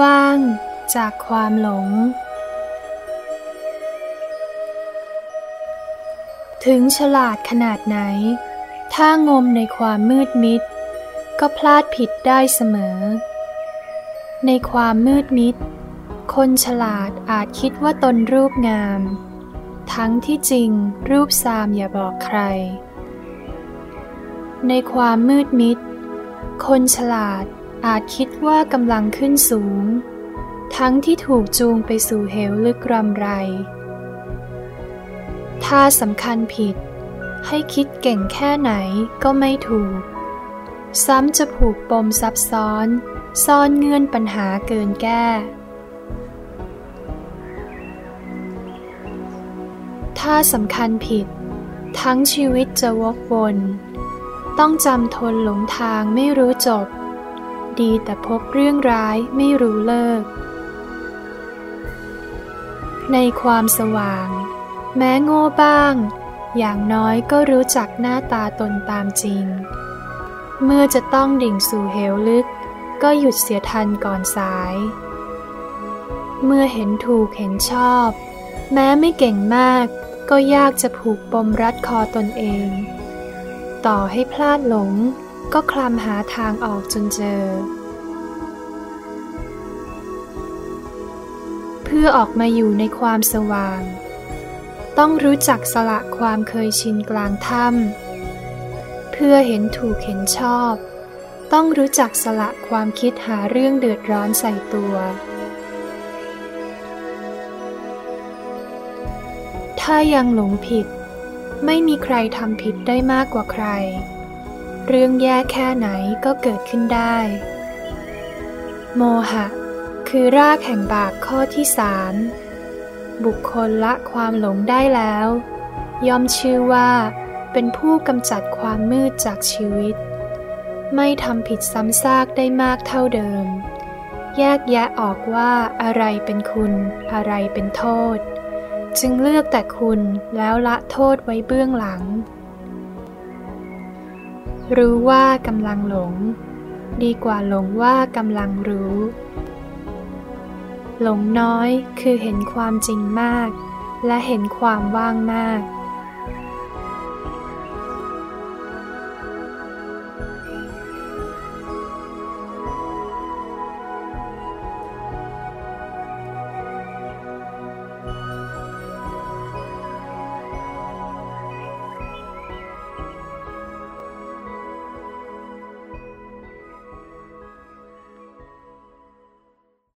ว่างจากความหลง ถึงฉลาดขนาดไหน ถ้างมในความมืดมิด ก็พลาดผิดได้เสมอ ในความมืดมิด คนฉลาดอาจคิดว่าตนรูปงาม ทั้งที่จริงรูปซามอย่าบอกใคร ในความมืดมิด คนฉลาด อาจคิดว่ากำลังขึ้นสูง ทั้งที่ถูกจูงไปสู่เหวลึกรำไร ถ้าสำคัญผิด ให้คิดเก่งแค่ไหนก็ไม่ถูก ซ้ำจะผูกปมซับซ้อน ซ่อนเงื่อนปัญหาเกินแก้ ถ้าสำคัญผิด ทั้งชีวิตจะวกวน ต้องจำทนหลงทางไม่รู้จบ ดีแต่พบเรื่องร้ายไม่รู้เลิก ในความสว่าง แม้โง่บ้าง อย่างน้อยก็รู้จักหน้าตาตนตามจริง เมื่อจะต้องดิ่งสู่เหวลึก ก็หยุดเสียทันก่อนสาย เมื่อเห็นถูกเห็นชอบ แม้ไม่เก่งมากก็ยากจะผูกปมรัดคอตนเอง ต่อให้พลาดหลง ก็คลำหาทางออกจนเจอ เพื่อออกมาอยู่ในความสว่าง ต้องรู้จักสละความเคยชินกลางถ้ำเพื่อเห็นถูกเห็นชอบ ต้องรู้จักสละความคิดหาเรื่องเดือดร้อนใส่ตัว ถ้ายังหลงผิด ไม่มีใครทำผิดได้มากกว่าใคร เรื่องแย่แค่ไหนก็เกิดขึ้นได้ โมหะ คือรากแห่งบาปข้อที่สามบุคคลละความหลงได้แล้ว ย่อมชื่อว่าเป็นผู้กำจัดความมืดจากชีวิต ไม่ทำผิดซ้ำซากได้มากเท่าเดิม แยกแยะออกว่าอะไรเป็นคุณอะไรเป็นโทษ จึงเลือกแต่คุณแล้วละโทษไว้เบื้องหลัง รู้ว่ากำลังหลง ดีกว่าหลงว่ากำลังรู้ หลงน้อยคือเห็นความจริงมาก และเห็นความว่างมาก